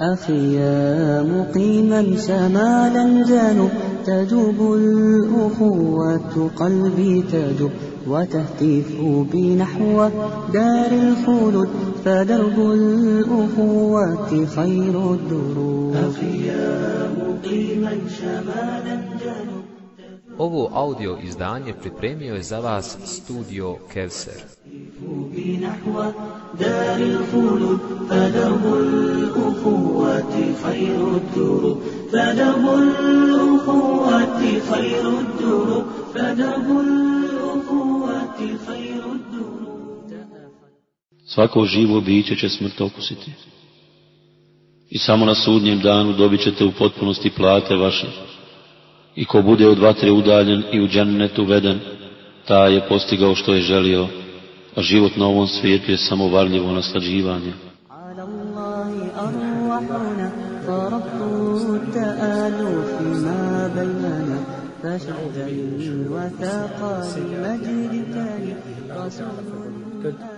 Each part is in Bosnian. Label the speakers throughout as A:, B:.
A: أخي يا مقيما شمالا جنوب تجوب الأخوة قلبي تجوب وتهتف بنحو دار الخلود فدرب الأخوة خير الدروب أخي يا مقيما شمالا جنوب
B: Ovo audio izdanje pripremio je za vas studio Kevser.
A: نحو دار الخلود فدرب الأخوة خير الدروب فدرب الأخوة خير الدروب فدرب الأخوة خير الدروب
C: Svako živo biće će smrt okusiti. I samo na sudnjem danu dobit ćete u potpunosti plate vaše. I ko bude od vatre udaljen i u džennetu veden, ta je postigao što je želio, a Život na ovom svijetu je samo varljivo naslađivanje.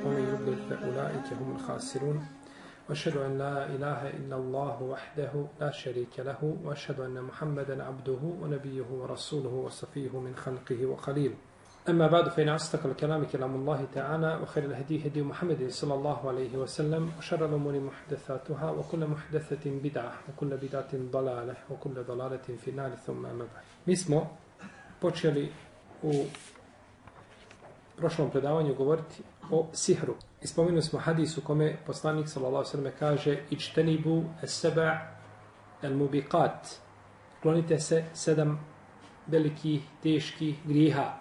D: ومن يضلل فأولئك هم الخاسرون وأشهد أن لا إله إلا الله وحده لا شريك له وأشهد أن محمدا عبده ونبيه ورسوله وصفيه من خلقه وخليله أما بعد فإن أصدق الكلام كلام الله تعالى وخير الهدي هدي محمد صلى الله عليه وسلم وشر الأمور محدثاتها وكل محدثة بدعة وكل بدعة ضلالة وكل ضلالة في النار ثم أما بعد Mi smo počeli u prošlom predavanju govoriti o sihru. I spomenuli smo hadis u kome poslanik sallallahu alejhi ve kaže ičtenibu es-seba el-mubiqat. Klonite se sedam velikih teških grijeha.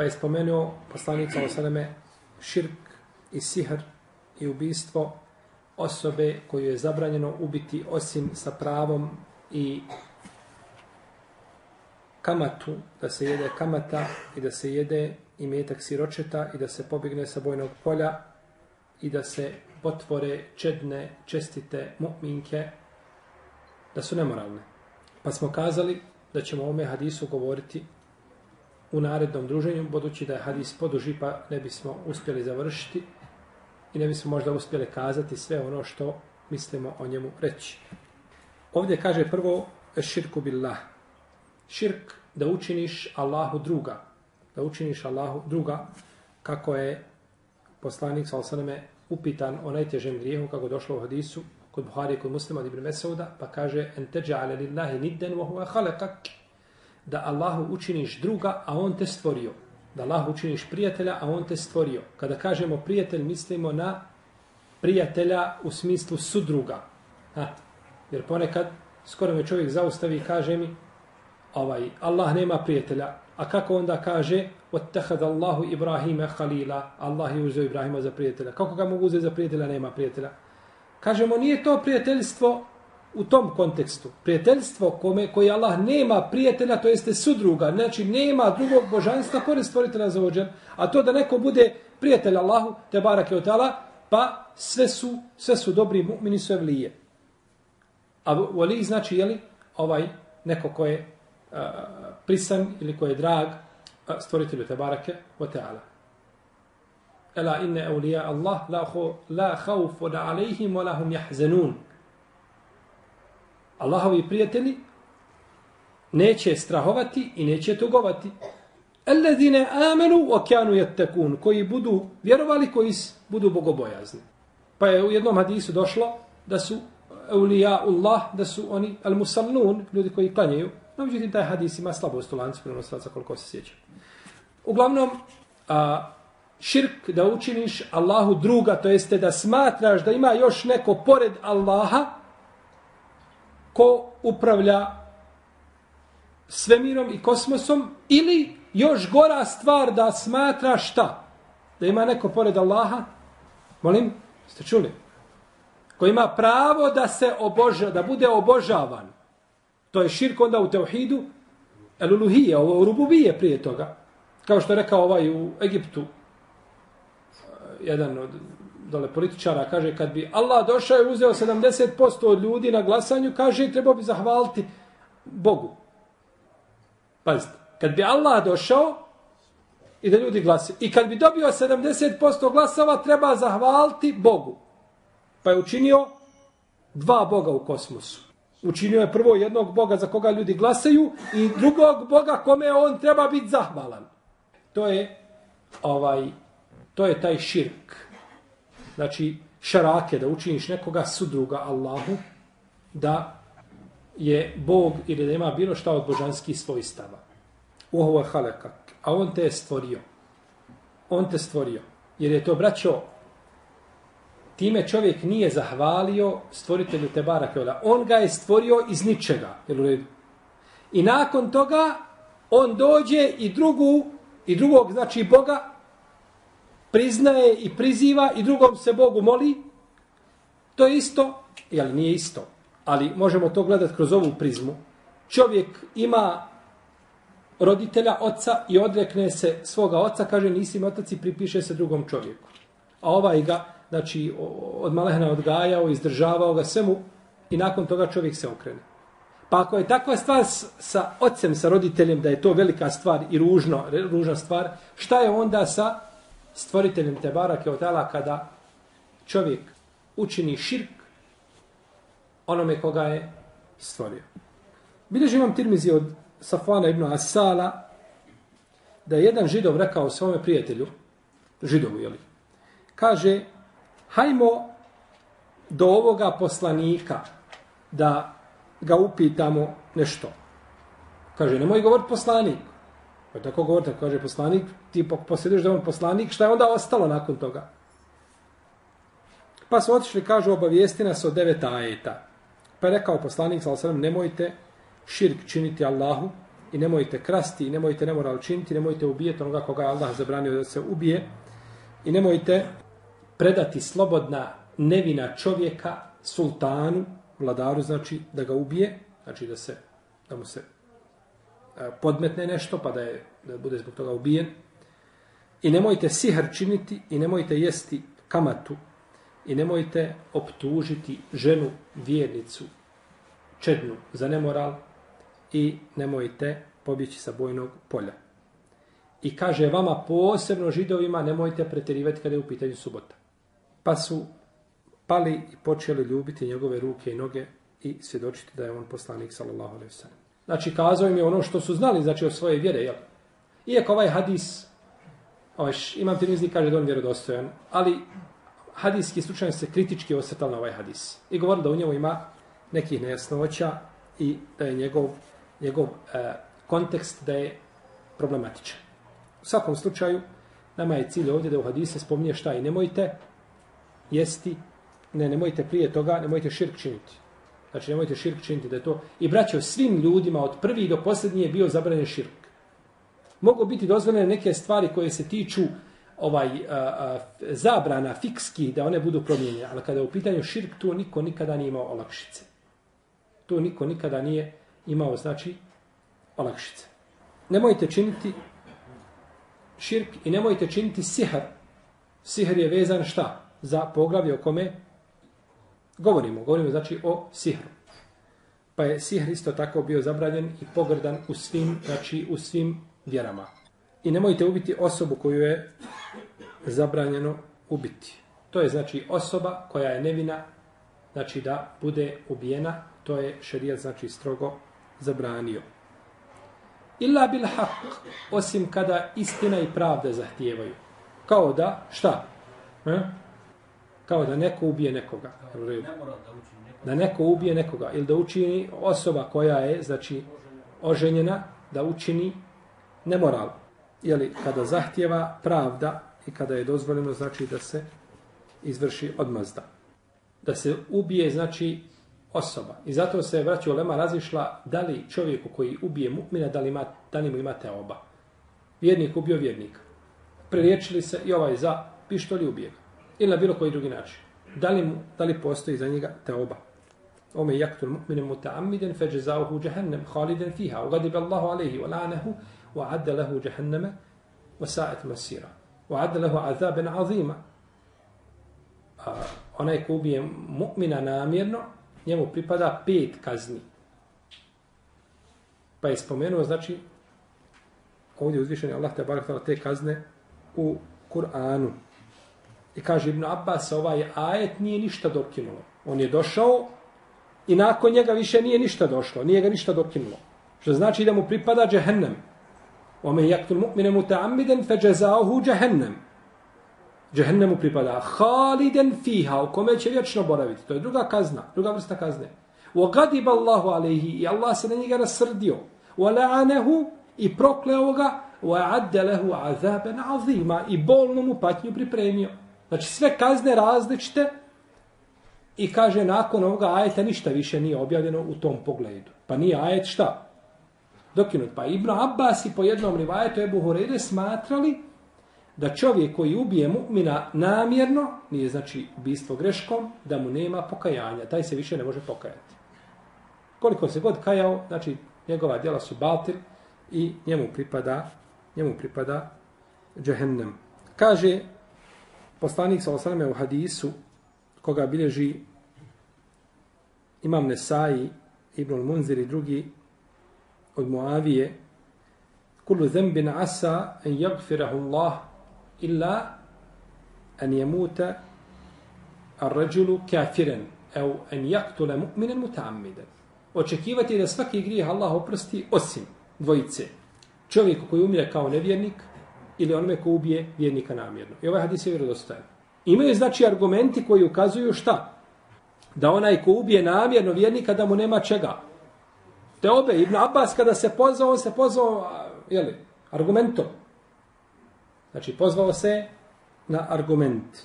D: Pa je spomenuo poslanik sallallahu širk i sihr i ubistvo osobe koju je zabranjeno ubiti osim sa pravom i kamatu, da se jede kamata i da se jede i metak siročeta i da se pobigne sa bojnog polja i da se potvore čedne, čestite mu'minke da su nemoralne. Pa smo kazali da ćemo o ome hadisu govoriti u narednom druženju, budući da je hadis poduži, pa ne bismo uspjeli završiti i ne bismo možda uspjeli kazati sve ono što mislimo o njemu reći. Ovdje kaže prvo širku billah. Širk da učiniš Allahu druga. Da učiniš Allahu druga kako je poslanik sa osaname upitan o najtežem grijehu kako došlo u hadisu kod Buhari kod muslima Ibn Mesauda pa kaže en teđa'ale lillahi nidden wa huwa khalaqak da Allahu učiniš druga a on te stvorio da Allahu učiniš prijatelja a on te stvorio kada kažemo prijatelj mislimo na prijatelja u smislu sudruga ha. jer ponekad skoro me čovjek zaustavi i kaže mi ovaj Allah nema prijatelja a kako onda kaže وَاتَّخَذَ اللَّهُ إِبْرَاهِيمَ خَلِيلًا Allah je uzeo Ibrahima za prijatelja. Kako ga mogu uzeti za prijatelja? Nema prijatelja. Kažemo, nije to prijateljstvo u tom kontekstu. Prijateljstvo kome, koji Allah nema prijatelja, to jeste sudruga. Znači, nema drugog božanstva pored stvoritelja za ođer. A to da neko bude prijatelj Allahu, te barak je otala, pa sve su, sve su dobri mu'mini su evlije. A voli znači, jeli, ovaj, neko ko je a, prisan ili ko je drag, stvoritelju Tebarake wa ta'ala. Ela inne eulija Allah la, ho, la haufu da alejhim wa lahum jahzenun. Allahovi prijatelji neće strahovati i neće tugovati. Alladine amenu wa kanu yattakun koji budu vjerovali koji budu bogobojazni. Pa je u jednom hadisu došlo da su eulija Allah, da su oni al-musallun, ljudi koji klanjaju. No, međutim, taj hadis ima slabost u lancu prenosilaca koliko se sjeća. Uglavnom, a, širk da učiniš Allahu druga, to jeste da smatraš da ima još neko pored Allaha ko upravlja svemirom i kosmosom ili još gora stvar da smatra šta? Da ima neko pored Allaha? Molim, ste čuli? Ko ima pravo da se oboža, da bude obožavan. To je širk onda u teuhidu, eluluhije, ovo u rububije prije toga. Kao što je rekao ovaj u Egiptu, eh, jedan od dole političara, kaže, kad bi Allah došao i uzeo 70% od ljudi na glasanju, kaže, trebao bi zahvaliti Bogu. Pazite, kad bi Allah došao i da ljudi glasaju, i kad bi dobio 70% glasova, treba zahvaliti Bogu. Pa je učinio dva Boga u kosmosu. Učinio je prvo jednog Boga za koga ljudi glasaju i drugog Boga kome on treba biti zahvalan. To je ovaj to je taj širk. Znači šarake da učiniš nekoga sudruga Allahu da je Bog ili da ima bilo šta od božanskih svojstava. Uhovo je halekak. A on te je stvorio. On te stvorio. Jer je to, braćo, time čovjek nije zahvalio stvoritelju Tebara Keola. On ga je stvorio iz ničega. Jel u redu? I nakon toga on dođe i drugu i drugog, znači Boga, priznaje i priziva i drugom se Bogu moli. To je isto, jel nije isto, ali možemo to gledati kroz ovu prizmu. Čovjek ima roditelja, oca i odrekne se svoga oca, kaže nisi mi otac i pripiše se drugom čovjeku. A ovaj ga, znači, od malehna odgajao, izdržavao ga svemu i nakon toga čovjek se okrene. Pa ako je takva stvar sa ocem, sa roditeljem, da je to velika stvar i ružno, ružna stvar, šta je onda sa stvoriteljem Tebara Keotala kada čovjek učini širk onome koga je stvorio. Bileži imam tirmizi od Safana ibn Asala da je jedan židov rekao svome prijatelju, židovu, jeli, kaže, hajmo do ovoga poslanika da ga upitamo nešto. Kaže, nemoj govoriti poslanik. Pa tako govorite, kaže poslanik, ti posjeduješ da on poslanik, šta je onda ostalo nakon toga? Pa su otišli, kažu, obavijesti nas o devet ajeta. Pa je rekao poslanik, sal sam, nemojte širk činiti Allahu i nemojte krasti i nemojte nemoral činiti, nemojte ubijeti onoga koga je Allah zabranio da se ubije i nemojte predati slobodna nevina čovjeka sultanu, vladaru, znači da ga ubije, znači da se da mu se E, podmetne nešto pa da je da bude zbog toga ubijen. I nemojte sihr činiti i nemojte jesti kamatu i nemojte optužiti ženu vjernicu čednu za nemoral i nemojte pobjeći sa bojnog polja. I kaže vama posebno židovima nemojte pretjerivati kada je u pitanju subota. Pa su pali i počeli ljubiti njegove ruke i noge i svjedočiti da je on poslanik sallallahu alejhi ve sellem. Znači kazao im je ono što su znali znači o svoje vjere, jel? Iako ovaj hadis ovaj imam Tirmizi kaže da on vjerodostojan, ali hadijski slučajno se kritički osvrtali na ovaj hadis. I govorili da u njemu ima nekih nejasnoća i da je njegov, njegov e, kontekst da je problematičan. U svakom slučaju, nama je cilj ovdje da u hadise spominje šta i nemojte jesti, ne, nemojte prije toga, nemojte širk činiti. Znači, nemojte širk činiti da je to. I braćo, svim ljudima od prvi do posljednji je bio zabranjen širk. Mogu biti dozvoljene neke stvari koje se tiču ovaj a, a, zabrana fikski da one budu promijenjene, ali kada je u pitanju širk, to niko nikada nije imao olakšice. To niko nikada nije imao, znači, olakšice. Nemojte činiti širk i nemojte činiti sihr. Sihr je vezan šta? Za poglavlje o kome govorimo. Govorimo znači o sihru. Pa je sihr isto tako bio zabranjen i pogrdan u svim, znači u svim vjerama. I nemojte ubiti osobu koju je zabranjeno ubiti. To je znači osoba koja je nevina, znači da bude ubijena, to je šerijat znači strogo zabranio. Illa bil haq, osim kada istina i pravda zahtijevaju. Kao da, šta? E? Kao da neko ubije nekoga. Da neko ubije nekoga. Ili da učini osoba koja je, znači, oženjena, da učini nemoral. Jeli, kada zahtjeva pravda i kada je dozvoljeno, znači da se izvrši odmazda. Da se ubije, znači, osoba. I zato se vraća Lema razišla da li čovjeku koji ubije mu'mina, da li, ima, da li mu imate oba. Vjernik ubio vjernika. Preliječili se i ovaj za pištolj ubije ga. Ili na bilo koji drugi način. Da li, mu, da li postoji za njega te oba? Ome jaktul mu'minu muta'amiden fe džezauhu džahennem haliden fiha. Ugadib Allahu alaihi wa la'nehu wa adda lehu džahenneme wa sa'et masira. Wa adda lehu azaben azima. A, onaj ko ubije mu'mina namjerno, njemu pripada pet kazni. Pa je spomenuo, znači, ovdje uzvišen je Allah te barak te kazne u Kur'anu. I kaže Ibn Abbas, ovaj ajet nije ništa dokinulo. On je došao i nakon njega više nije ništa došlo, nije ga ništa dokinulo. Što znači da mu pripada džehennem. Omen jaktul mu'mine muta'amiden fe džezauhu džehennem. Džehennemu pripada haliden fiha, u kome će vječno boraviti. To je druga kazna, druga vrsta kazne. Wa gadib Allahu alejhi i Allah se na njega rasrdio. Wa la'anahu i prokleo ga wa adda lahu azaban azima i bolnu mu patnju pripremio. Znači sve kazne različite i kaže nakon ovoga ajeta ništa više nije objavljeno u tom pogledu. Pa nije ajet šta? Dokinut. Pa Ibn Abbas i po jednom rivajetu Ebu Horeire smatrali da čovjek koji ubije mu'mina namjerno, nije znači ubistvo greškom, da mu nema pokajanja. Taj se više ne može pokajati. Koliko se god kajao, znači njegova djela su batil i njemu pripada njemu pripada džehennem. Kaže poslanik sa osaname u hadisu koga bilježi imam Nesai, Ibn Munzir i drugi od Muavije kullu zembin asa en jagfirahu Allah illa en jemuta ar ređulu kafiren ev en jaktule mu'minen muta'ammiden. Očekivati da svaki grijeh Allah oprosti osim dvojice. Čovjeku koji umire kao nevjernik ili onome ko ubije vjernika namjerno. I ovaj hadis je vjerodostojan. Imaju znači argumenti koji ukazuju šta? Da onaj ko ubije namjerno vjernika da mu nema čega. Te obe, Ibn Abbas kada se pozvao, on se pozvao, jeli, argumentom. Znači, pozvao se na argument.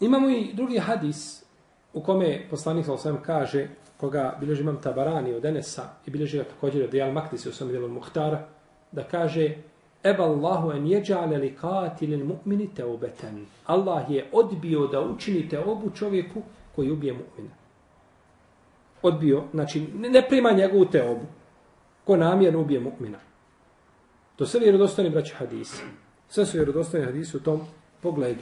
D: Imamo i drugi hadis u kome poslanik sa osvijem kaže, koga bilježi imam Tabarani od Enesa i bilježi ga također od Dijal Maktisi u svom dijelu Muhtara, da kaže Eba Allahu en jeđale li katilin mu'mini teubeten. Allah je odbio da učinite obu čovjeku koji ubije mu'mina. Odbio, znači ne prima njegovu teobu. Ko namjerno ubije mu'mina. To sve vjerodostojni braći hadisi. Sve su vjerodostojni hadisi u tom pogledu.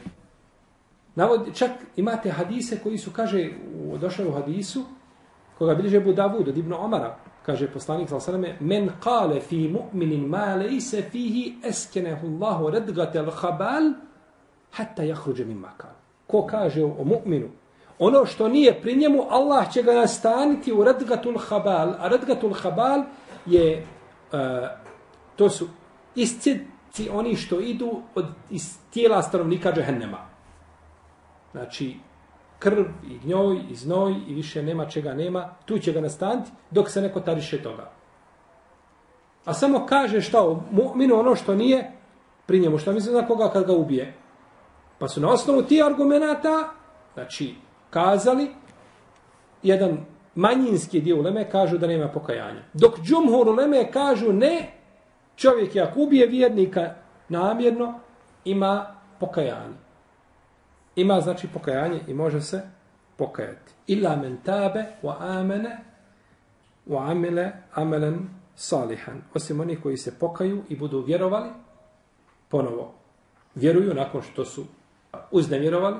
D: Navod, čak imate hadise koji su, kaže, došao u hadisu, koga bilježe Budavud od Ibn Omara, kaže poslanik sallallahu alejhi ve selleme men qale fi mu'minin ma laysa fihi askanahu Allahu radgat al-khabal hatta yakhruj min makan. Ko kaže o mu'minu ono što nije pri njemu Allah će ga nastaniti u radgatul khabal a radgatul khabal je uh, to su iscici oni što idu od iz tijela stanovnika džehennema. Znači krv i gnjoj i znoj i više nema čega nema, tu će ga nastaniti dok se neko tariše toga. A samo kaže šta o mu'minu ono što nije pri njemu, što misli za koga kad ga ubije. Pa su na osnovu tih argumenta, znači, kazali, jedan manjinski dio uleme kažu da nema pokajanja. Dok džumhur uleme kažu ne, čovjek jak ubije vjernika namjerno, ima pokajanje ima znači pokajanje i može se pokajati. Illa men tabe wa amene wa amile amelen salihan. Osim oni koji se pokaju i budu vjerovali, ponovo vjeruju nakon što su uznevjerovali,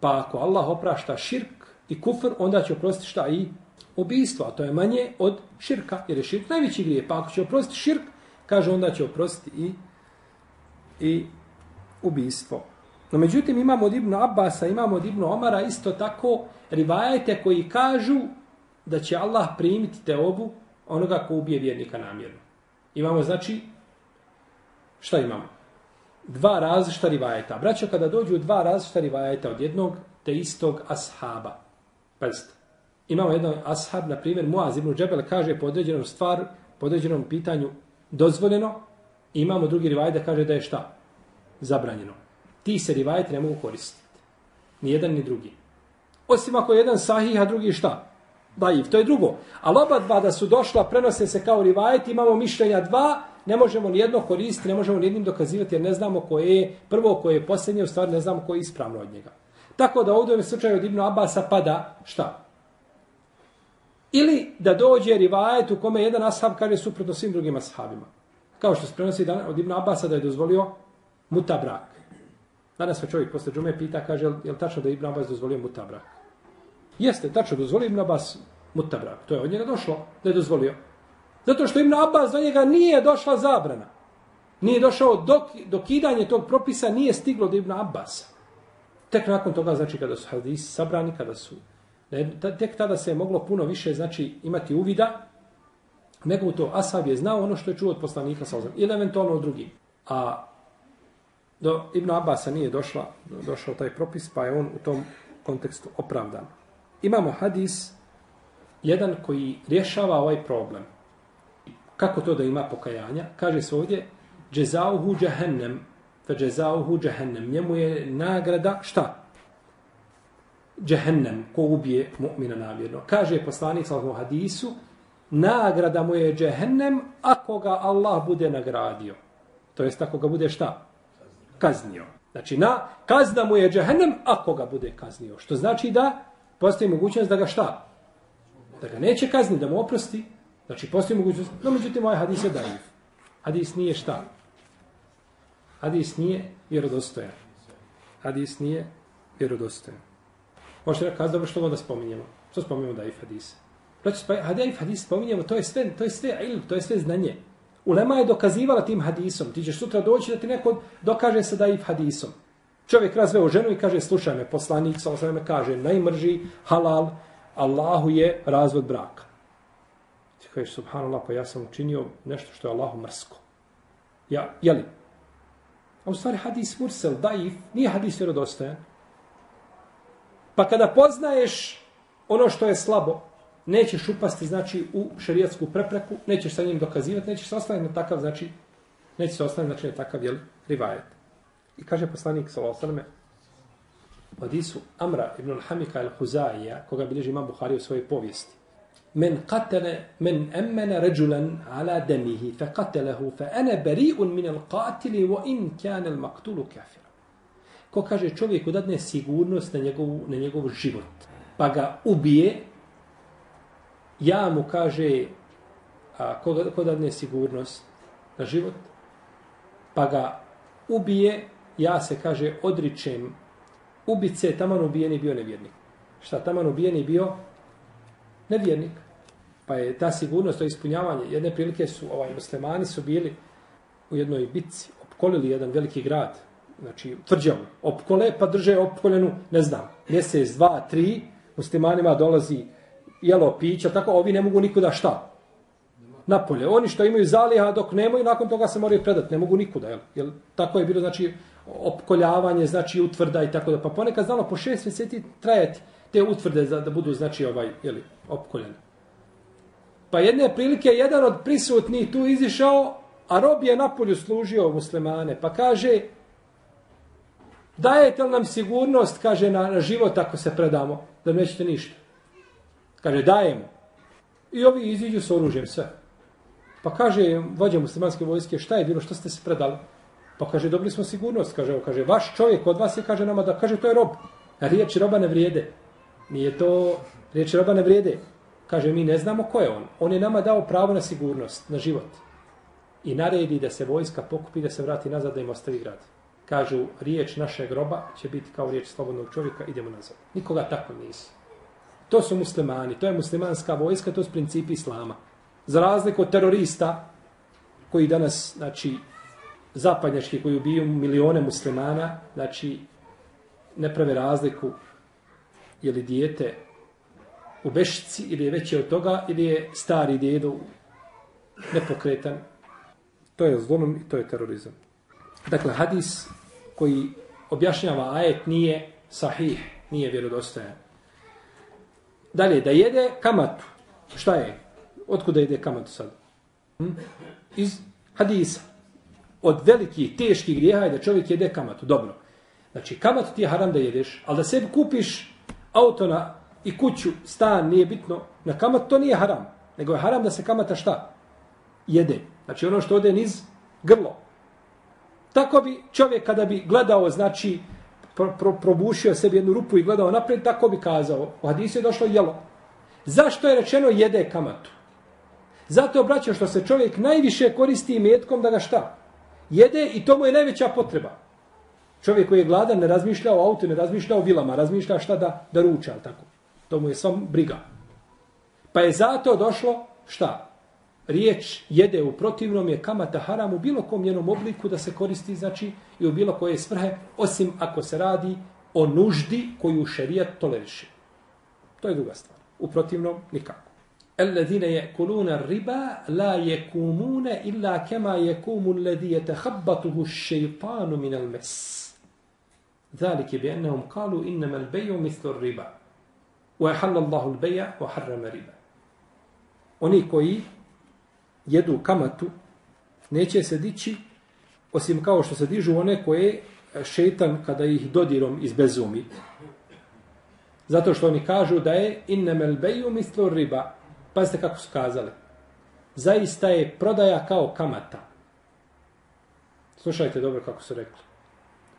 D: pa ako Allah oprašta širk i kufr, onda će oprostiti šta i ubijstvo, a to je manje od širka, jer je širk najveći grije. Pa ako će oprostiti širk, kaže onda će oprostiti i, i ubijstvo. No međutim imamo od Ibn Abbasa, imamo od Ibn Omara isto tako rivajete koji kažu da će Allah primiti te obu onoga ko ubije vjernika namjerno. Imamo znači, šta imamo? Dva različita rivajeta. Braćo, kada dođu dva različita rivajeta od jednog te istog ashaba. Pazite. Imamo jedan ashab, na primjer, Muaz ibn Džebel kaže po određenom stvar, po određenom pitanju dozvoljeno. Imamo drugi rivajet da kaže da je šta? Zabranjeno ti se rivajeti ne mogu koristiti. Ni jedan ni drugi. Osim ako je jedan sahih, a drugi šta? Daiv, to je drugo. Ali oba dva da su došla, prenose se kao rivajeti, imamo mišljenja dva, ne možemo ni jedno koristiti, ne možemo ni jednim dokazivati, jer ne znamo koje je prvo, koje je posljednje, u stvari ne znamo koje je ispravno od njega. Tako da ovdje u slučaju od Ibnu Abasa pada šta? Ili da dođe rivajet u kome jedan ashab kaže suprotno svim drugim ashabima. Kao što se prenosi od Ibnu Abasa da je dozvolio muta brak. Danas me čovjek posle džume pita, kaže, je li tačno da Ibn Abbas dozvolio mutabrak? Jeste, tačno, dozvolio Ibn Abbas mutabrak. To je od njega došlo da je dozvolio. Zato što Ibn Abbas do njega nije došla zabrana. Nije došao dok, dokidanje tog propisa nije stiglo do Ibn Abbas. Tek nakon toga, znači, kada su hadisi sabrani, kada su Ne, tek tada se je moglo puno više znači imati uvida nego u to Asab je znao ono što je čuo od poslanika sa ili eventualno od drugih. A do Ibn Abasa nije došla, došao taj propis, pa je on u tom kontekstu opravdan. Imamo hadis jedan koji rješava ovaj problem. Kako to da ima pokajanja? Kaže se ovdje, džezauhu džahennem, fe džezauhu džahennem. Njemu je nagrada šta? Džahennem, ko ubije mu'mina namjerno. Kaže poslanik sa hadisu, nagrada mu je džahennem ako ga Allah bude nagradio. To jest ako ga bude šta? Kaznio. Znači, na, kazna mu je džehennem ako ga bude kaznio. Što znači da postoji mogućnost da ga šta? Da ga neće kazniti, da mu oprosti. Znači, postoji mogućnost. No, međutim, ovaj hadis je daiv. Hadis nije šta? Hadis nije vjerodostojan. Hadis nije vjerodostojan. Možete da kazi dobro što onda spominjemo. Što spominjemo daiv hadise? Znači, pa hadis spominjemo, to je sve, to je sve ilm, to je sve znanje. Ulema je dokazivala tim hadisom. Ti ćeš sutra doći da ti neko dokaže se da je hadisom. Čovjek razveo ženu i kaže, slušaj me, poslanik, sa osvrame kaže, najmrži, halal, Allahu je razvod braka. Ti kažeš, subhanallah, pa ja sam učinio nešto što je Allahu mrsko. Ja, jeli? A u stvari hadis mursel, daif, nije hadis vjerodostojan. Pa kada poznaješ ono što je slabo, nećeš upasti, znači, u šerijatsku prepreku, nećeš sa njim dokazivati, nećeš se ostaviti na takav, znači, nećeš se ostaviti, znači, na takav, jel, rivajet. I kaže poslanik, sallallahu alejhi ve selleme, u hadisu Amra ibn al-Hamika al-Huzaija, koga bilježi imam Buhari u svojoj povijesti. Men qatala men amana rajulan ala damihi fa qatalahu fa ana bari'un min al-qatil wa in kana al-maqtul kafira. Ko kaže čovjeku dadne sigurnost na njegov na njegov život, pa ga ubije, ja mu kaže a koga, ko dadne sigurnost na život, pa ga ubije, ja se kaže odričem ubice, taman ubijeni bio nevjernik. Šta, taman ubijeni bio nevjernik. Pa je ta sigurnost, to ispunjavanje, jedne prilike su, ovaj, muslimani su bili u jednoj bitci, opkolili jedan veliki grad, znači tvrđavu, opkole, pa drže opkoljenu, ne znam, mjesec, dva, tri, muslimanima dolazi jelo pića, tako ovi ne mogu nikuda šta? Napolje. Oni što imaju zaliha dok nemaju, nakon toga se moraju predati, ne mogu nikuda, jel? jel tako je bilo, znači, opkoljavanje, znači utvrda i tako da. Pa ponekad znalo po šest mjeseci trajati te utvrde za, da budu, znači, ovaj, jeli, opkoljene. Pa jedne prilike, jedan od prisutnih tu izišao, a rob je napolju služio muslimane. Pa kaže, dajete li nam sigurnost, kaže, na, na život ako se predamo, da nećete ništa. Kaže, dajemo. I ovi iziđu s oružjem sve. Pa kaže, vođa muslimanske vojske, šta je bilo, što ste se predali? Pa kaže, dobili smo sigurnost. Kaže, kaže, vaš čovjek od vas je, kaže nama da, kaže, to je rob. A riječi roba ne vrijede. Nije to, riječi roba ne vrijede. Kaže, mi ne znamo ko je on. On je nama dao pravo na sigurnost, na život. I naredi da se vojska pokupi, da se vrati nazad, da im ostavi grad. Kažu, riječ našeg groba će biti kao riječ slobodnog čovjeka, idemo nazad. Nikoga tako nisi. To su muslimani, to je muslimanska vojska, to su principi islama. Za razliku od terorista, koji danas, znači, zapadnjački koji ubiju milione muslimana, znači ne prave razliku je li dijete u bešici ili je veće od toga ili je stari djedo nepokretan. To je zlonom i to je terorizam. Dakle, hadis koji objašnjava ajet nije sahih, nije vjerodostojan. Dalje, da jede kamatu. Šta je? Otkuda jede kamatu sad? Hm? Iz hadisa od velikih, teških grijeha je da čovjek jede kamatu. Dobro. Znači, kamatu ti je haram da jedeš, ali da sebi kupiš auto na, i kuću, stan, nije bitno, na kamat to nije haram. Nego je haram da se kamata šta? Jede. Znači, ono što ode niz grlo. Tako bi čovjek kada bi gledao, znači, pro, pro, probušio sebi jednu rupu i gledao naprijed, tako bi kazao. U hadisu je došlo jelo. Zašto je rečeno jede kamatu? Zato obraćao što se čovjek najviše koristi metkom da ga šta? jede i to mu je najveća potreba. Čovjek koji je gladan ne razmišlja o autu, ne razmišlja o vilama, razmišlja šta da, da ruča, tako. To mu je sam briga. Pa je zato došlo, šta? riječ jede u protivnom je kamata haram u bilo kom njenom obliku da se koristi, znači, i u bilo koje svrhe, osim ako se radi o nuždi koju šerijat toleriše. To je druga stvar. U protivnom, nikako. Alladine je riba, la je illa kema je kumun ledi ash-shaytanu šeitanu min mes. Zalik je bi ennehum kalu innama mithlu ar-riba. Wa ehalla Allahu lbeja, wa harrama riba. Oni koji jedu kamatu neće se dići osim kao što se dižu one koje e, šetan kada ih dodirom izbezumi. Zato što oni kažu da je innemel beju mislo riba. Pazite kako su kazali. Zaista je prodaja kao kamata. Slušajte dobro kako su rekli.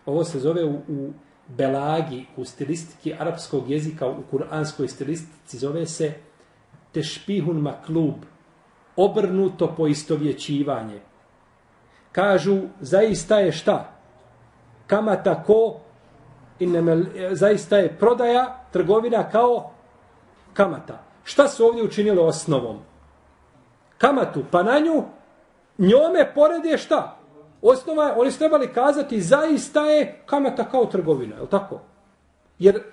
D: Ovo se zove u, u belagi, u stilistiki arapskog jezika, u kuranskoj stilistici, zove se tešpihun maklub, obrnuto poistovjećivanje. Kažu, zaista je šta? Kamata ko? Innemel, zaista je prodaja, trgovina kao kamata. Šta su ovdje učinili osnovom? Kamatu, pa na nju, njome porede šta? Osnova je, oni su trebali kazati, zaista je kamata kao trgovina, je li tako? Jer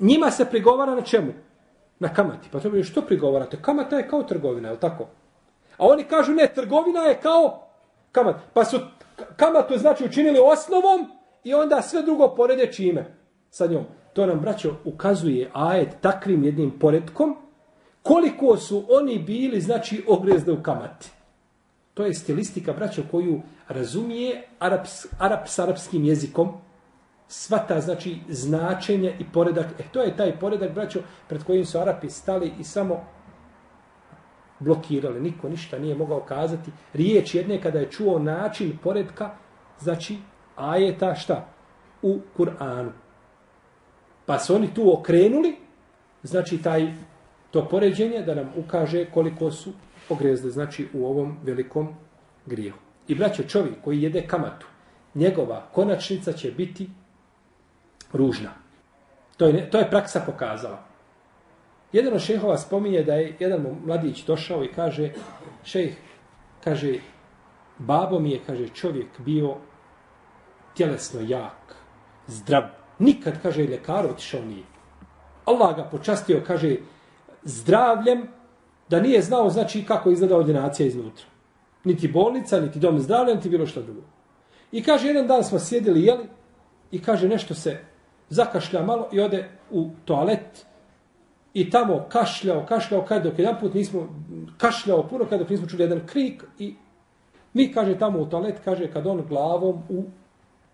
D: njima se prigovara na čemu? Na kamati. Pa to bi što prigovarate? Kamata je kao trgovina, je li tako? A oni kažu, ne, trgovina je kao kamat. Pa su kamatu znači učinili osnovom i onda sve drugo porede čime sa njom. To nam, braćo, ukazuje ajet takvim jednim poredkom, koliko su oni bili, znači, ogrezde u kamati. To je stilistika, braćo, koju razumije Araps, Arap s arapskim jezikom, svata, znači, značenje i poredak. E, to je taj poredak, braćo, pred kojim su Arapi stali i samo blokirali. Niko ništa nije mogao kazati. Riječ jedne kada je čuo način poredka, znači, ajeta šta? U Kur'anu. Pa su oni tu okrenuli, znači, taj to poređenje da nam ukaže koliko su ogrezli, znači u ovom velikom grijehu. I braćo, čovjek koji jede kamatu, njegova konačnica će biti ružna. To je, to je praksa pokazala. Jedan od šehova spominje da je jedan mladić došao i kaže, šejh, kaže, babo mi je, kaže, čovjek bio tjelesno jak, zdrav. Nikad, kaže, ljekar otišao nije. Allah ga počastio, kaže, zdravljem, da nije znao znači kako izgleda ordinacija iznutra. Niti bolnica, niti dom zdravlja, niti bilo što drugo. I kaže, jedan dan smo sjedili, jeli, i kaže, nešto se zakašlja malo i ode u toalet i tamo kašljao, kašljao, kad dok jedan put nismo kašljao puno, kad dok nismo čuli jedan krik i mi, kaže, tamo u toalet, kaže, kad on glavom u,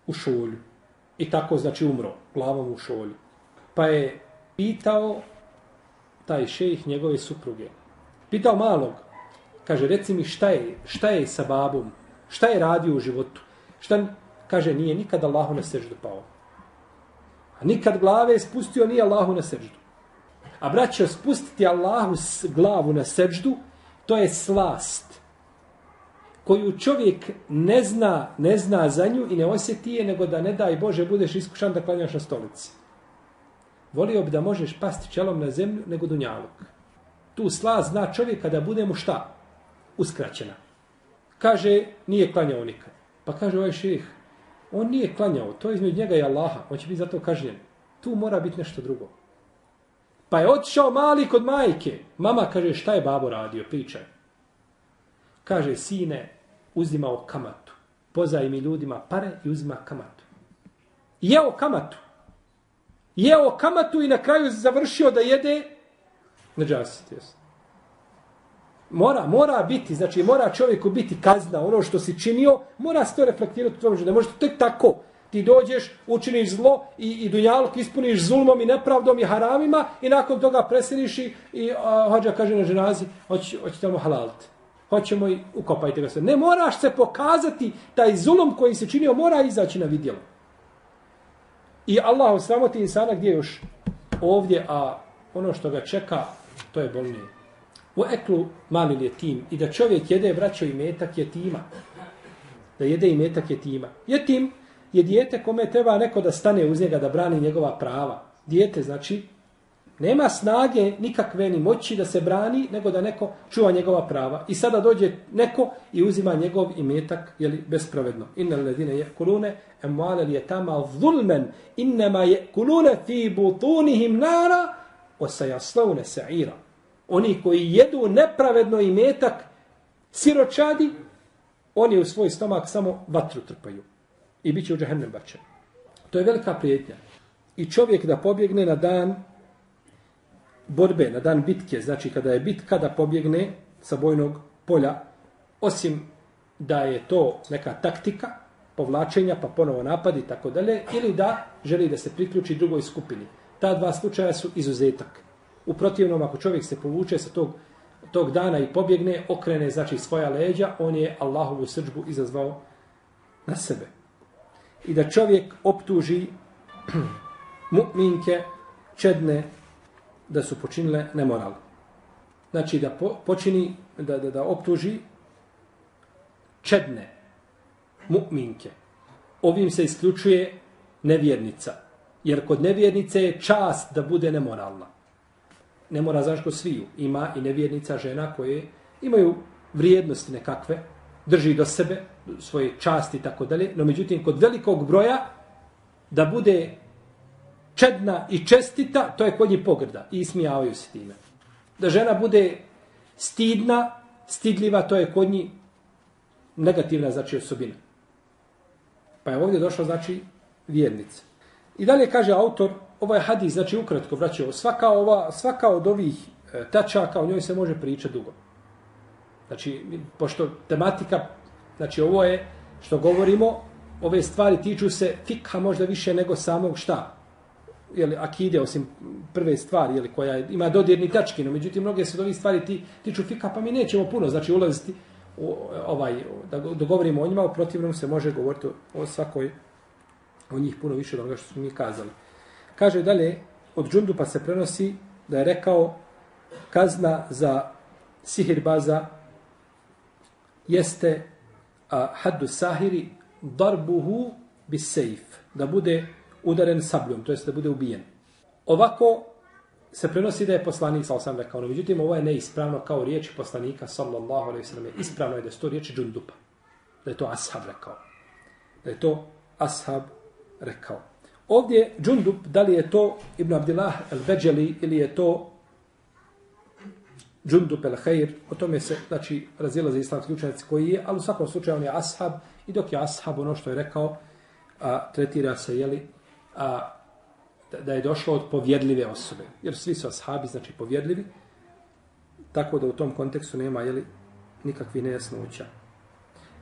D: u šolju. I tako, znači, umro, glavom u šolju. Pa je pitao taj šejih njegove supruge. Pitao malog, kaže, reci mi šta je, šta je sa babom, šta je radio u životu, šta, kaže, nije nikad Allahu na seždu pao. A nikad glave spustio nije Allahu na seždu. A braćo, spustiti Allahu glavu na seđdu, to je slast koju čovjek ne zna, ne zna za nju i ne osjeti je, nego da ne daj Bože budeš iskušan da klanjaš na stolici volio bi da možeš pasti čelom na zemlju nego dunjalog. Tu slast zna čovjek kada bude mu šta? Uskraćena. Kaže, nije klanjao nikad. Pa kaže ovaj šeh, on nije klanjao, to je između njega i Allaha, on će biti zato kažnjen. Tu mora biti nešto drugo. Pa je otišao mali kod majke. Mama kaže, šta je babo radio, pričaj. Kaže, sine, uzimao kamatu. Pozaj mi ljudima pare i uzima kamatu. Jeo kamatu jeo kamatu i na kraju završio da jede neđasit. Mora, mora biti, znači mora čovjeku biti kazna, ono što si činio, mora se to reflektirati u tvojom životu. Ne možete tek tako. Ti dođeš, učiniš zlo i, i dunjalog ispuniš zulmom i nepravdom i haramima i nakon toga preseliš i, i a, hođa kaže na ženazi, hoć, hoćete mu halaliti. Hoćemo i ukopajte ga sve. Ne moraš se pokazati taj zulom koji se činio, mora izaći na vidjelo. I Allah osramoti insana gdje još ovdje, a ono što ga čeka, to je bolnije. U eklu mali je tim i da čovjek jede vraćao i metak je tima. Da jede i metak je tima. Je tim je dijete kome treba neko da stane uz njega da brani njegova prava. Dijete znači nema snage nikakve ni moći da se brani nego da neko čuva njegova prava. I sada dođe neko i uzima njegov imetak jeli, bespravedno. Inna ledine je kulune emuale li je tama zulmen je kulune fi butunihim nara osajaslovne sa'ira. Oni koji jedu nepravedno imetak siročadi, oni u svoj stomak samo vatru trpaju. I bit će u džahennem bačen. To je velika prijetnja. I čovjek da pobjegne na dan borbe, na dan bitke, znači kada je bitka da pobjegne sa bojnog polja, osim da je to neka taktika, povlačenja, pa ponovo napadi i tako dalje, ili da želi da se priključi drugoj skupini. Ta dva slučaja su izuzetak. U protivnom, ako čovjek se povuče sa tog, tog dana i pobjegne, okrene znači svoja leđa, on je Allahovu srđbu izazvao na sebe. I da čovjek optuži mu'minke čedne da su počinile nemoral. Znači da po, počini, da, da, da optuži čedne mu'minke. Ovim se isključuje nevjernica. Jer kod nevjernice je čast da bude nemoralna. Ne mora znaš ko sviju. Ima i nevjernica žena koje imaju vrijednosti nekakve, drži do sebe, svoje časti i tako dalje, no međutim kod velikog broja da bude čedna i čestita, to je kod njih pogrda i smijavaju se time. Da žena bude stidna, stidljiva, to je kod njih negativna znači osobina. Pa je ovdje došla, znači vjernica. I dalje kaže autor, ovaj hadis, znači ukratko, vraćao, svaka, ova, svaka od ovih e, tačaka, o njoj se može pričati dugo. Znači, pošto tematika, znači ovo je, što govorimo, ove stvari tiču se fikha možda više nego samog šta? Jeli, akide, osim prve stvari, jeli, koja ima dodirni tački, no međutim, mnoge se od ovih stvari ti, tiču fikha, pa mi nećemo puno, znači, ulaziti u, ovaj, da dogovorimo o njima, u protivnom se može govoriti o svakoj, o njih puno više od onoga što smo mi kazali. Kaže dalje, od Džundupa se prenosi da je rekao kazna za sihirbaza jeste a, haddu sahiri darbuhu bi sejf, da bude udaren sabljom, to jest da bude ubijen. Ovako se prenosi da je poslanik sa osam rekao, no međutim ovo je neispravno kao riječ poslanika sallallahu alaihi sallam. Ispravno je da je to riječ džundupa. Da je to ashab rekao. Da je to ashab rekao. Ovdje džundup, da li je to Ibn Abdillah el-Beđeli ili je to džundup el-Hajr, o tome se, znači, razila za islamski učenjaci koji je, ali u svakom slučaju on je ashab i dok je ashab ono što je rekao, a, tretira se, jeli, a, da je došlo od povjedljive osobe. Jer svi su ashabi, znači povjedljivi, tako da u tom kontekstu nema jeli, nikakvi nejasnoća.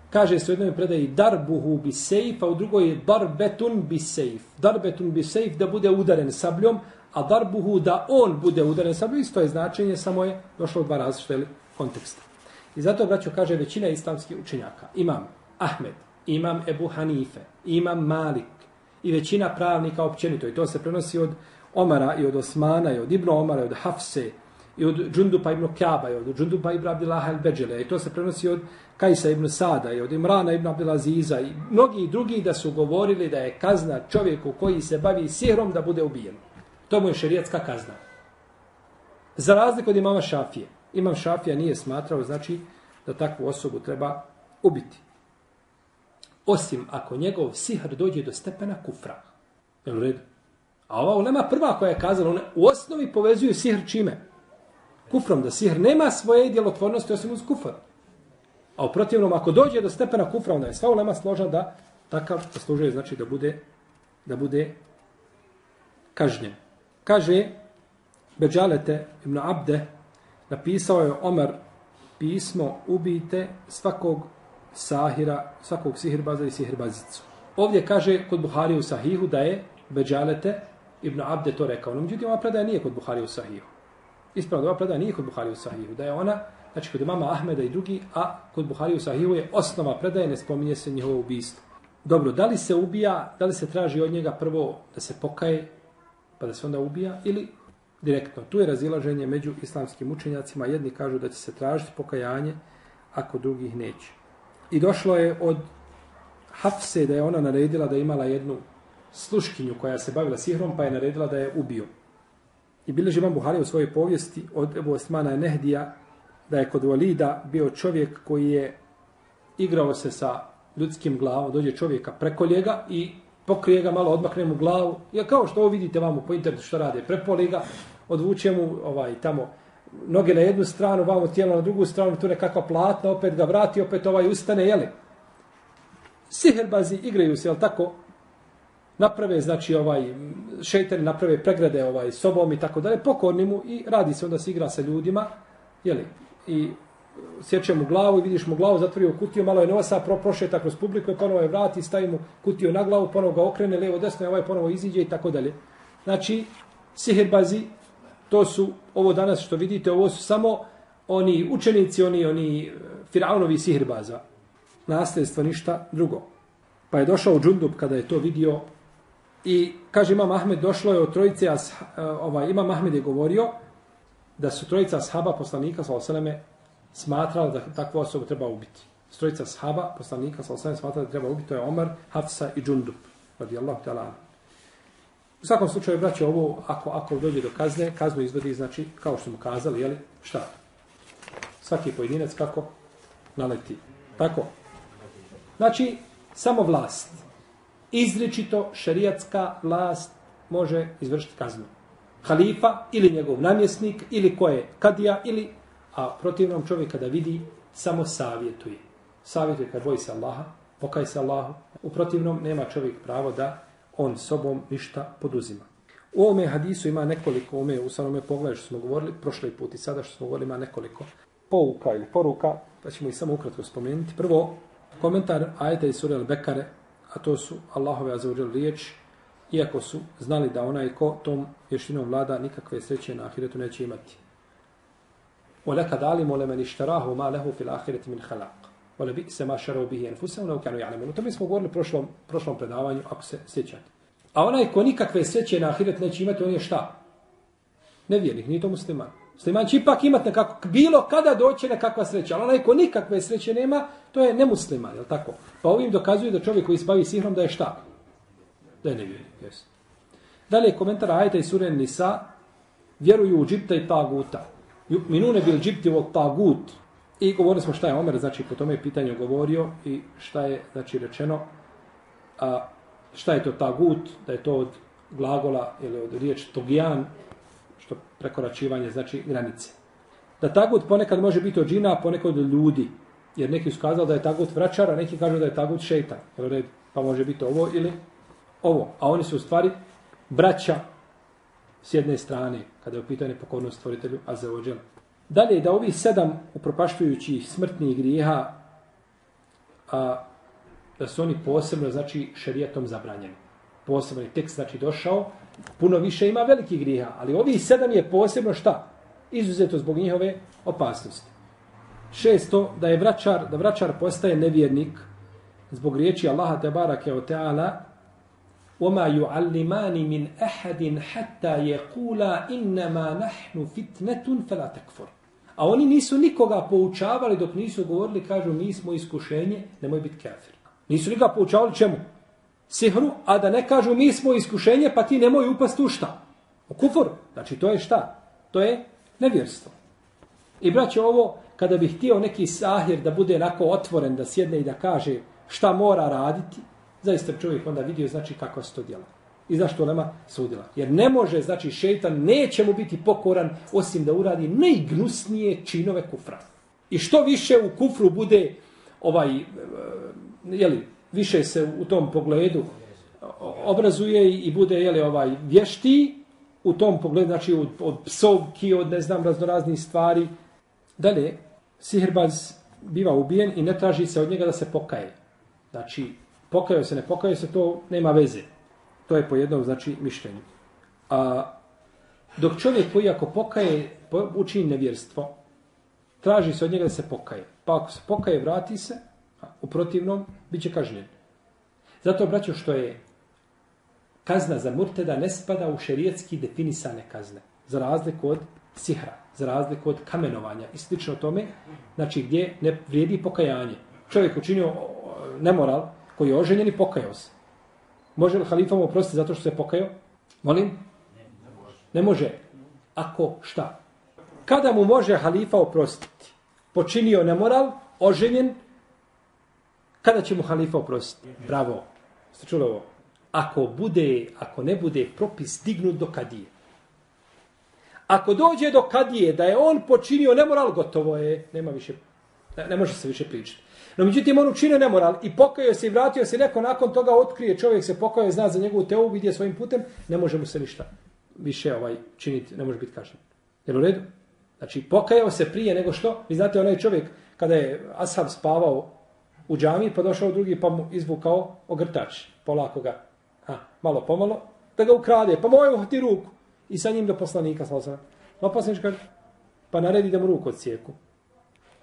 D: Kaže se u jednoj predaji darbuhu bi sejf, a u drugoj je darbetun bi sejf. Darbetun bi sejf da bude udaren sabljom, a darbuhu da on bude udaren sabljom, isto je značenje, samo je došlo od dva različite konteksta. I zato, braćo, kaže većina islamskih učenjaka. Imam Ahmed, imam Ebu Hanife, imam Malik, i većina pravnika općenito. I to se prenosi od Omara i od Osmana i od Ibn Omara i od Hafse i od Džundupa ibn Kjaba i od Džundupa ibn Abdillaha il Beđele. I to se prenosi od Kajsa ibn Sada i od Imrana ibn Abdillaziza i mnogi drugi da su govorili da je kazna čovjeku koji se bavi sihrom da bude ubijen. To mu je šerijatska kazna. Za razliku od imama Šafije. Imam Šafija nije smatrao, znači, da takvu osobu treba ubiti osim ako njegov sihr dođe do stepena kufra. Jel u redu? A ova ulema prva koja je kazala, one u osnovi povezuju sihr čime? Kufrom, da sihr nema svoje djelotvornosti osim uz kufr. A u protivnom, ako dođe do stepena kufra, onda je sva ulema složa da takav zaslužuje, znači da bude, da bude kažnjen. Kaže, Beđalete ibn Abde, napisao je Omer pismo, ubijte svakog sahira, svakog sihirbaza i sihirbazicu. Ovdje kaže kod Buhari u sahihu da je Beđalete ibn Abde to rekao. No, međutim, ova predaja nije kod Buhari u sahihu. Ispravno, ova predaja nije kod Buhari u sahihu. Da je ona, znači kod mama Ahmeda i drugi, a kod Buhari u sahihu je osnova predaje, ne spominje se njihovo ubijstvo. Dobro, da li se ubija, da li se traži od njega prvo da se pokaje, pa da se onda ubija, ili direktno. Tu je razilaženje među islamskim učenjacima. Jedni kažu da će se tražiti pokajanje, ako drugih neće. I došlo je od Hafse da je ona naredila da je imala jednu sluškinju koja se bavila sihrom, pa je naredila da je ubio. I bileži imam Buhari u svojoj povijesti od Ebu Osmana Nehdija da je kod Walida bio čovjek koji je igrao se sa ljudskim glavom, dođe čovjeka preko njega i pokrije ga malo, odmakne mu glavu. Ja kao što ovo vidite vamo po internetu što rade, prepoli ga, odvuče mu ovaj, tamo noge na jednu stranu, vamo tijelo na drugu stranu, tu nekakva platna, opet ga vrati, opet ovaj ustane, jeli? Siherbazi igraju se, jel tako? Naprave, znači, ovaj, šeitani naprave pregrade ovaj, sobom i tako dalje, pokorni mu i radi se, onda se igra sa ljudima, jeli? I sjeće mu glavu i vidiš mu glavu, zatvori u kutiju, malo je nosa, pro, prošeta kroz publiku i ponovo je vrati, stavi mu kutiju na glavu, ponovo ga okrene, levo, desno, i ovaj ponovo iziđe i tako dalje. Znači, siherbazi, to su, ovo danas što vidite, ovo su samo oni učenici, oni, oni e, Firaunovi siherbaza. Nasljedstvo ništa drugo. Pa je došao Džundub kada je to vidio i kaže Imam Ahmed, došlo je od trojice, as, e, ovaj, Imam Ahmed je govorio da su trojica ashaba poslanika, sa smatrao da takvu osobu treba ubiti. Strojica sahaba, poslanika, sa osam smatrala da treba ubiti, to je Omar, Hafsa i Džundub, radijallahu ta'ala. U svakom slučaju, braće, ovo, ako, ako dođe do kazne, kaznu izvodi, znači, kao što mu kazali, jeli, šta? Svaki pojedinac kako naleti. Tako. Znači, samo vlast. Izričito šerijatska vlast može izvršiti kaznu. Halifa ili njegov namjesnik ili ko je kadija ili A protivnom čovjek kada vidi, samo savjetuje. Savjetuje kad boji se Allaha, pokaj se Allahu. U protivnom nema čovjek pravo da on sobom ništa poduzima. U ovome hadisu ima nekoliko, ome, u samome pogledu što smo govorili, prošli put i sada što smo govorili ima nekoliko pouka ili poruka, pa ćemo ih samo ukratko spomenuti. Prvo, komentar ajeta iz sura Al-Bekare, a to su Allahove azzawajal riječ, iako su znali da onaj ko tom vještinom vlada nikakve sreće na ahiretu neće imati. ولقد علموا لمن اشتراه ما له في الآخرة من خلاق ولبئس ما شروا به أنفسهم لو كانوا يعلمون to mi smo govorili u prošlom, prošlom predavanju ako se sjećate a onaj ko nikakve sreće na ahiret neće imati on je šta? nevjernik, nije to musliman musliman će ipak imati nekako bilo kada doće nekakva sreća ali onaj ko nikakve sreće nema to je nemusliman, je tako? pa ovim dokazuje da čovjek koji spavi sihrom da je šta? da je nevjernik, jes dalje komentar ajta i suren Nisa vjeruju u džipta i taguta minune bil džibti vol tagut. I govorili smo šta je Omer, znači po tome pitanju govorio i šta je znači rečeno. A šta je to tagut, da je to od glagola ili od riječi togijan, što prekoračivanje znači granice. Da tagut ponekad može biti od džina, a ponekad od ljudi. Jer neki su kazali da je tagut vraćar, a neki kažu da je tagut šeitan. Pa može biti ovo ili ovo. A oni su u stvari braća s jedne strane, kada je u pitanju pokornost stvoritelju Azeođela. Dalje, da ovi sedam upropaštujućih smrtnih grijeha, a, da su oni posebno, znači, šerijetom zabranjeni. Posebno je tekst, znači, došao, puno više ima velikih grijeha, ali ovi sedam je posebno šta? Izuzeto zbog njihove opasnosti. Šesto, da je vraćar, da vraćar postaje nevjernik zbog riječi Allaha te barake o teala, وما يعلمان من أحد حتى يقولا إنما نحن فتنة فلا تكفر A oni nisu nikoga poučavali dok nisu govorili, kažu, mi smo iskušenje, nemoj biti kafir. Nisu nikoga poučavali čemu? Sihru, a da ne kažu, mi smo iskušenje, pa ti nemoj upasti u šta? U kufur. Znači, to je šta? To je nevjerstvo. I braće, ovo, kada bih htio neki sahir da bude onako otvoren, da sjedne i da kaže šta mora raditi, zaista čovjek onda vidio znači kako se to djela. I zašto Lema sudila? Jer ne može, znači šeitan neće mu biti pokoran osim da uradi najgnusnije činove kufra. I što više u kufru bude ovaj, e, jeli, više se u tom pogledu obrazuje i bude jeli, ovaj vješti u tom pogledu, znači od, od psovki, od ne znam, raznoraznih stvari. Dalje, sihirbaz biva ubijen i ne traži se od njega da se pokaje. Znači, pokajao se, ne pokajao se, to nema veze. To je po jednom, znači, mišljenju. A dok čovjek koji ako pokaje, učini nevjerstvo, traži se od njega da se pokaje. Pa ako se pokaje, vrati se, u protivnom, bit će kažnjen. Zato, braćo, što je kazna za murteda ne spada u šerijetski definisane kazne. Za razliku od sihra, za razliku od kamenovanja i slično tome, znači gdje ne vrijedi pokajanje. Čovjek učinio nemoral, koji je oženjen i pokajao se. Može li halifa mu oprostiti zato što se pokajao? Molim? Ne može. Ako šta? Kada mu može halifa oprostiti? Počinio nemoral, oženjen, kada će mu halifa oprostiti? Bravo. Ste čuli ovo? Ako bude, ako ne bude propis dignut do kadije. Ako dođe do kadije da je on počinio nemoral, gotovo je, nema više, ne, ne može se više pričati. No međutim, on učinio nemoral i pokajao se i vratio se neko nakon toga otkrije, čovjek se pokajao, zna za njegovu teo, vidje svojim putem, ne može mu se ništa više ovaj činiti, ne može biti kažen. Jel u redu? Znači, pokajao se prije nego što, vi znate, onaj čovjek, kada je Ashab spavao u džami, pa došao drugi, pa mu izvukao ogrtač, polako ga, ha, malo pomalo, da ga ukrade, pa moj uhati ruku. I sa njim do poslanika, slavno sam. Pa poslanič kaže, pa naredi da mu ruku odsijeku.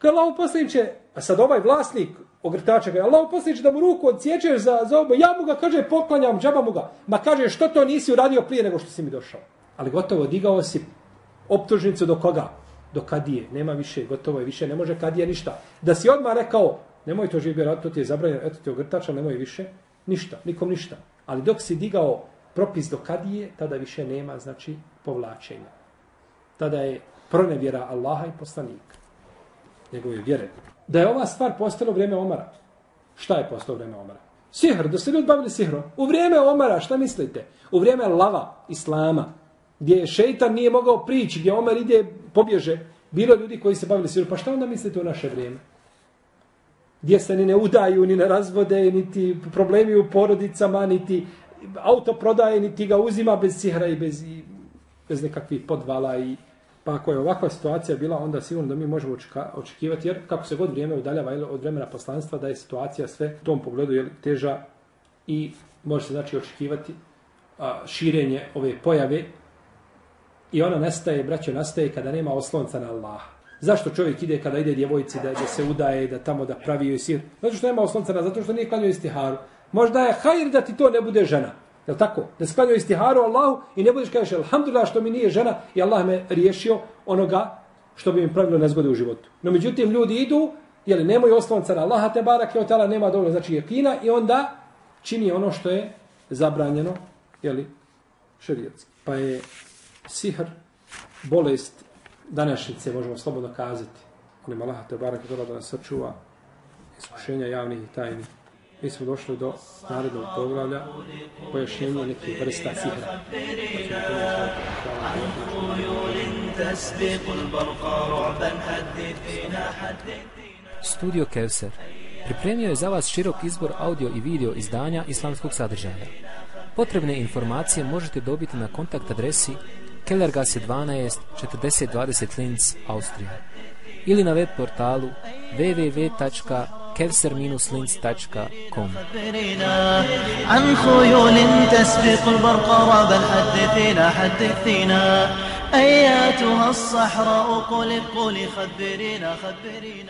D: Kaže, Allah poslaniče, a sad ovaj vlasnik ogrtača ga, Allah poslaniče da mu ruku odsječeš za, za obo, ja mu ga, kaže, poklanjam, džaba mu ga. Ma kaže, što to nisi uradio prije nego što si mi došao? Ali gotovo, digao si optužnicu do koga? Do kadije. Nema više, gotovo je više, ne može kadije ništa. Da si odmah rekao, nemoj to živio, to ti je zabranjeno, eto ti ogrtača, nemoj više, ništa, nikom ništa. Ali dok si digao propis do kadije, tada više nema, znači, povlačenja. Tada je pronevjera Allaha i poslanika. Njegove vjere. Da je ova stvar postala vrijeme Omara. Šta je postalo vrijeme Omara? Sihr, da se ljudi bavili sihrom. U vrijeme Omara, šta mislite? U vrijeme lava, islama, gdje je šeitan nije mogao prići, gdje Omar ide, pobježe, bilo ljudi koji se bavili sihrom. Pa šta onda mislite u naše vrijeme? Gdje se ni ne udaju, ni ne razvode, niti problemi u porodicama, niti auto prodaje, niti ga uzima bez sihra i bez, i bez nekakvih podvala. I, pa ako je ovakva situacija bila, onda sigurno da mi možemo očekivati, jer kako se god vrijeme udaljava od vremena poslanstva, da je situacija sve u tom pogledu je teža i može se znači očekivati a, širenje ove pojave i ona nastaje, braćo, nastaje kada nema oslonca na Allaha. Zašto čovjek ide kada ide djevojci da, da se udaje, da tamo da pravi joj sir? Zato što nema oslonca na, zato što nije klanio istiharu. Možda je hajr da ti to ne bude žena. Je tako? Da se klanio istiharu Allahu i ne budeš kažeš, alhamdulillah što mi nije žena i Allah me riješio onoga što bi mi pravilo nezgode u životu. No međutim, ljudi idu, jeli, nemaju oslonca na Allaha te barake, od tela nema dovoljno, znači jekina i onda čini ono što je zabranjeno, jeli, šarijetski. Pa je sihr, bolest današnjice, možemo slobodno kazati. Molim Allaha te barake, da nas sačuva iskušenja javnih i tajnih mi smo došli do narednog poglavlja pojašnjenja nekih vrsta sihra.
E: Studio Kevser pripremio je za vas širok izbor audio i video izdanja islamskog sadržaja. Potrebne informacije možete dobiti na kontakt adresi Kellergasse 12 4020 Linz, Austrija ili na web portalu www.kellergasse.com كevser-linz.com
F: عن خيول تسبق البرق ربا حدثينا حدثينا. أياتها الصحراء قل قل خبرينا خبرينا.